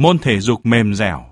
Môn thể dục mềm dẻo.